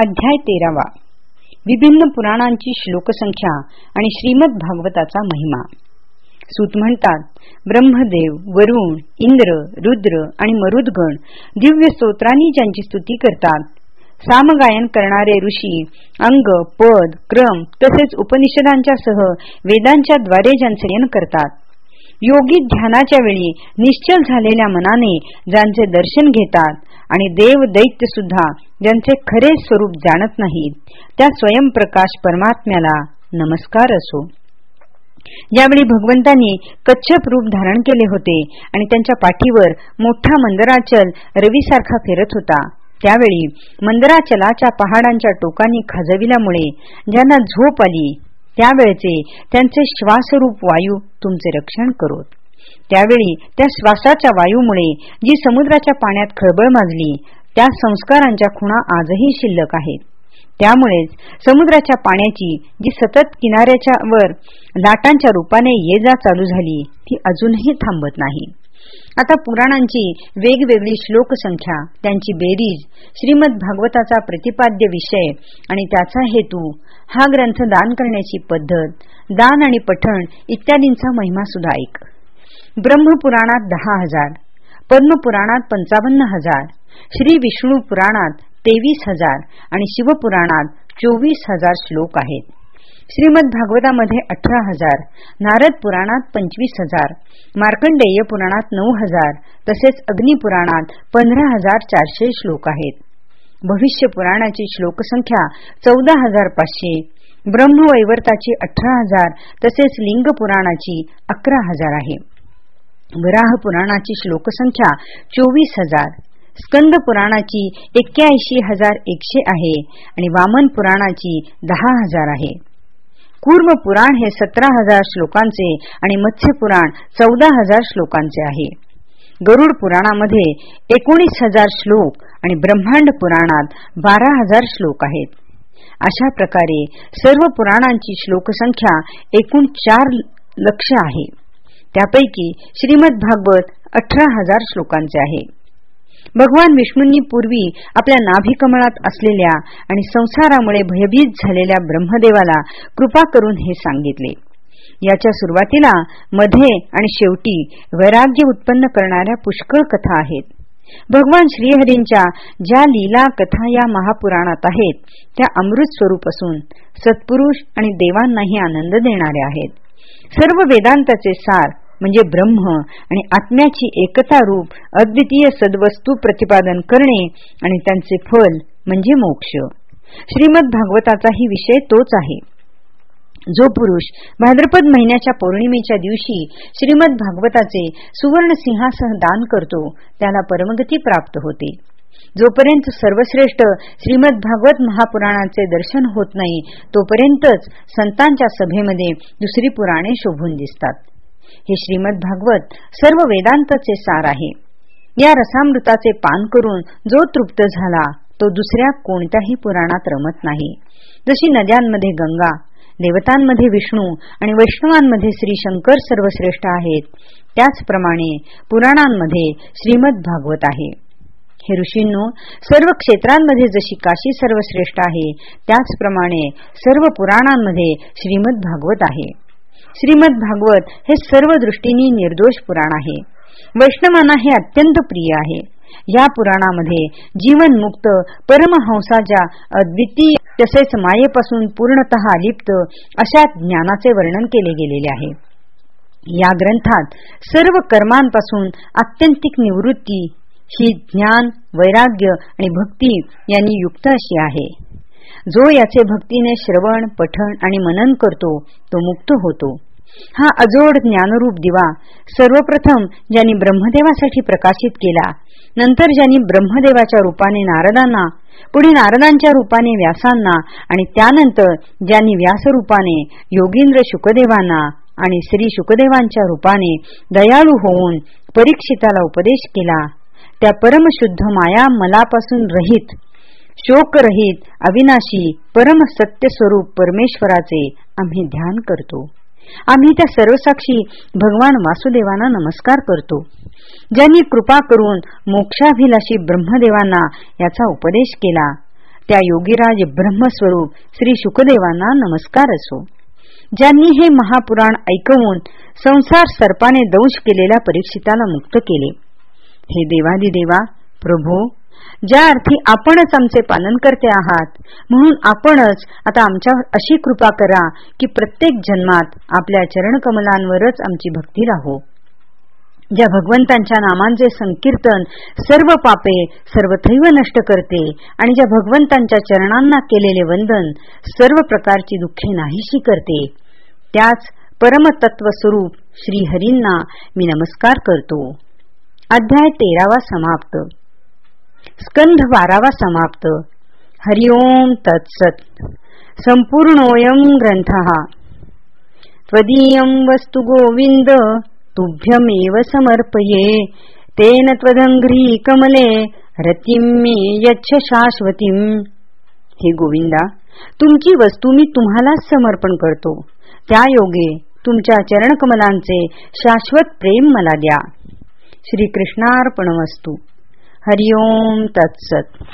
अध्याय तेरावा. विभिन्न पुराणांची श्लोकसंख्या आणि श्रीमद भागवताचा महिमा. सूत म्हणतात ब्रह्मदेव वरुण इंद्र रुद्र आणि मरुदगण दिव्य स्तोत्रांनी ज्यांची स्तुती करतात सामगायन करणारे ऋषी अंग पद क्रम तसेच उपनिषदांच्या सह वेदांच्या द्वारे ज्यांचे करतात. योगी ध्यानाच्या वेळी निश्चल झालेल्या मनाने ज्यांचे दर्शन घेतात आणि देव दैत्य सुद्धा ज्यांचे खरे स्वरूप जाणत नाहीत त्या स्वयंप्रकाश परमात्म्याला नमस्कार असो. यावेळी भगवंतांनी कच्छप रूप धारण केले होते आणि त्यांच्या पाठीवर मोठा मंदराचल रवीसारखा फिरत होता. त्यावेळी मंदराचलाच्या पहाडांच्या टोकांनी खाजविल्यामुळे ज्यांना झोप आली त्यावेळचे त्यांचे श्वासरूप वायू तुमचे रक्षण करोत. त्यावेळी त्या श्वासाच्या वायूमुळे जी समुद्राच्या पाण्यात खळबळ माजली त्या संस्कारांच्या खुणा आजही शिल्लक आहेत. त्यामुळेच समुद्राच्या पाण्याची जी सतत किनाऱ्याच्या वर लाटांच्या रूपाने ये जा चालू झाली ती अजूनही थांबत नाही. आता पुराणांची वेगवेगळी श्लोक संख्या त्यांची बेरीज श्रीमद भागवताचा प्रतिपाद्य विषय आणि त्याचा हेतू हा ग्रंथ दान करण्याची पद्धत दान आणि पठण इत्यादींचा महिमा सुद्धा ऐक ब्रह्मपुराणात दहा हजार पद्मपुराणात पंचावन्न हजार श्री विष्णू पुराणात तेवीस हजार आणि शिवपुराणात चोवीस हजार श्लोक आहेत. श्रीमद भागवतामध्ये अठरा हजार नारद पुराणात पंचवीस हजार मार्कंडेय पुराणात नऊ हजार तसेच अग्निपुराणात पंधरा हजार चारशे श्लोक आहेत. भविष्य पुराणाची श्लोकसंख्या चौदा हजार पाचशे ब्रह्मवैवर्ताची अठरा हजार तसेच लिंग पुराणाची अकरा हजार आहे. वराह पुराणाची श्लोकसंख्या चोवीस हजार. स्कंद पुराणाची एक्क्याऐंशी हजार एकशे आहे आणि वामन पुराणाची दहा हजार आहे. कूर्म पुराण हे सतरा हजार श्लोकांचे आणि मत्स्य पुराण चौदा हजार श्लोकांचे आहे. गरुड पुराणामध्ये एकोणीस हजार श्लोक आणि ब्रह्मांड पुराणात बारा हजार श्लोक आहेत. अशा प्रकारे सर्व पुराणांची श्लोकसंख्या एकूण चार लक्ष आहे. त्यापैकी श्रीमद भागवत अठरा हजार श्लोकांचे आहे. भगवान विष्णूंनी पूर्वी आपल्या नाभिकमळात असलेल्या आणि संसारामुळे भयभीत झालेल्या ब्रह्मदेवाला कृपा करून हे सांगितले. याच्या सुरुवातीला मध्ये आणि शेवटी वैराग्य उत्पन्न करणाऱ्या पुष्कळ कथा आहेत. भगवान श्रीहरींच्या ज्या लीला कथा या महापुराणात आहेत त्या अमृत स्वरूप असून सत्पुरुष आणि देवांनाही आनंद देणाऱ्या आहेत. सर्व वेदांताचे सार म्हणजे ब्रह्म आणि आत्म्याची एकता रूप अद्वितीय सद्वस्तू प्रतिपादन करणे आणि त्यांचे फल म्हणजे मोक्ष. श्रीमद भागवताचाही विषय तोच आहे. जो पुरुष भाद्रपद महिन्याच्या पौर्णिमेच्या दिवशी श्रीमद भागवताचे सुवर्ण सिंहासह दान करतो त्याला परमगती प्राप्त होते. जोपर्यंत सर्वश्रेष्ठ श्रीमद भागवत महापुराणाचे दर्शन होत नाही तोपर्यंतच संतांच्या सभेमध्ये दुसरी पुराणे शोभून दिसतात. हे श्रीमद भागवत सर्व वेदांतचे सार आहे. या रसामृताचे पान करून जो तृप्त झाला तो दुसऱ्या कोणत्याही पुराणात रमत नाही. जशी नद्यांमध्ये गंगा देवतांमध्ये विष्णू आणि वैष्णवांमध्ये श्री शंकर सर्वश्रेष्ठ आहेत त्याचप्रमाणे पुराणांमध्ये श्रीमद भागवत आहे. हे ऋषींनो सर्व क्षेत्रांमध्ये जशी काशी सर्वश्रेष्ठ आहे त्याचप्रमाणे सर्व पुराणांमध्ये श्रीमद भागवत आहे. श्रीमद भागवत हे सर्व दृष्टीने निर्दोष पुराण आहे. वैष्णवांना हे अत्यंत प्रिय आहे. या पुराणामध्ये जीवनमुक्त परमहंसाच्या अद्वितीय तसेच मायेपासून पूर्णत लिप्त अशा ज्ञानाचे वर्णन केले गेलेले आहे. या ग्रंथात सर्व कर्मांपासून आत्यंतिक निवृत्ती ही ज्ञान वैराग्य आणि भक्ती यांनी युक्त अशी आहे. जो याचे भक्तीने श्रवण पठण आणि मनन करतो तो मुक्त होतो. हा अजोड ज्ञानरूप दिवा सर्वप्रथम ज्यांनी ब्रह्मदेवासाठी प्रकाशित केला नंतर ज्यांनी ब्रह्मदेवाच्या रूपाने नारदांना पुढे नारदांच्या रूपाने व्यासांना आणि त्यानंतर ज्यांनी व्यासरूपाने योगींद्र शुकदेवांना आणि श्री शुकदेवांच्या रूपाने दयाळू होऊन परीक्षिताला उपदेश केला त्या परमशुद्ध माया मलापासून रहित शोकरहित अविनाशी परम सत्य स्वरूप परमेश्वराचे आम्ही ध्यान करतो. आम्ही त्या सर्वसाक्षी भगवान वासुदेवांना नमस्कार करतो. ज्यांनी कृपा करून मोक्षाभिलाषी ब्रह्मदेवांना याचा उपदेश केला त्या योगीराज ब्रह्मस्वरूप श्री शुकदेवांना नमस्कार असो. ज्यांनी हे महापुराण ऐकवून संसार सर्पाने दंश केलेल्या परीक्षिताला मुक्त केले. हे देवा प्रभू ज्या अर्थी आपणच आमचे पालन करते आहात म्हणून आपणच आता आमच्यावर अशी कृपा करा की प्रत्येक जन्मात आपल्या चरणकमलांवरच आमची भक्ती राहो. ज्या भगवंतांच्या नामांचे संकीर्तन सर्व पापे सर्वथैव नष्ट करते आणि ज्या भगवंतांच्या चरणांना केलेले वंदन सर्व प्रकारची दुःखे नाहीशी करते त्याच परमतत्व स्वरूप श्रीहरींना मी नमस्कार करतो. अध्याय तेरावा समाप्त. स्कंध बारावा समाप्त. हरिओम तत्सत. संपूर्णोयम ग्रंथ. त्वदीयं वस्तु गोविंद तुभ्यमेव समर्पये. तेन त्वदंघ्री कमले रतिं मे यच्छ शाश्वतीं हे गोविंदा तुमची वस्तू मी तुम्हालाच समर्पण करतो. त्या योगे तुमच्या चरणकमलांचे शाश्वत प्रेम मला द्या. श्रीकृष्णार्पणमस्तु। हरि ओम् तत्सत्।